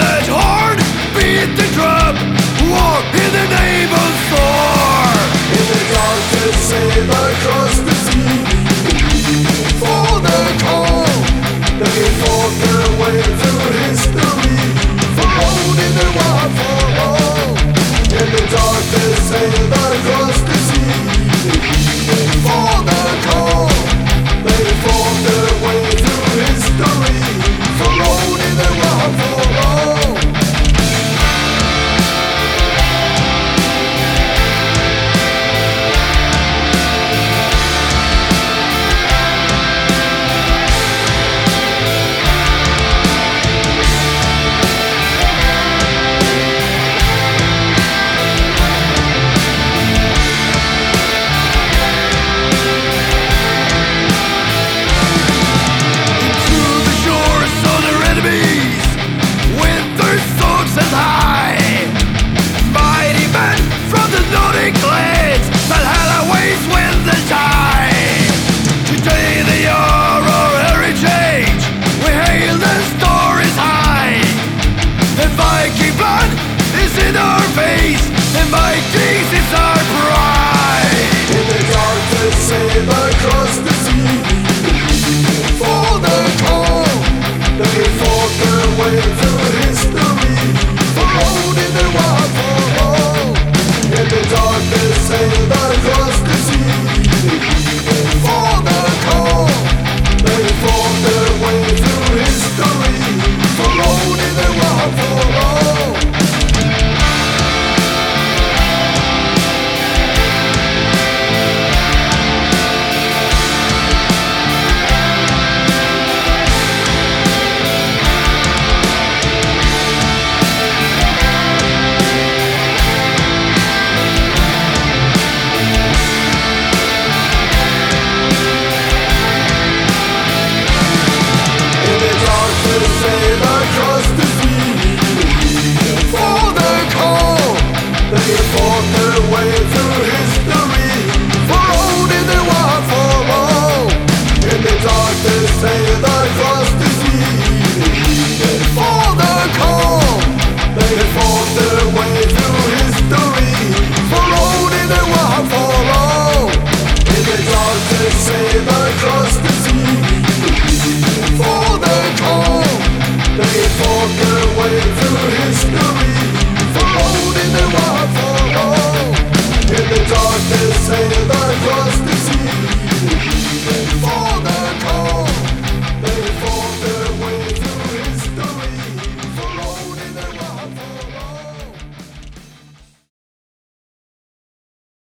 that beat the drum, in the. In the the sea, for the call, looking for their way through history, holding the one for all. In the save fork their way through history.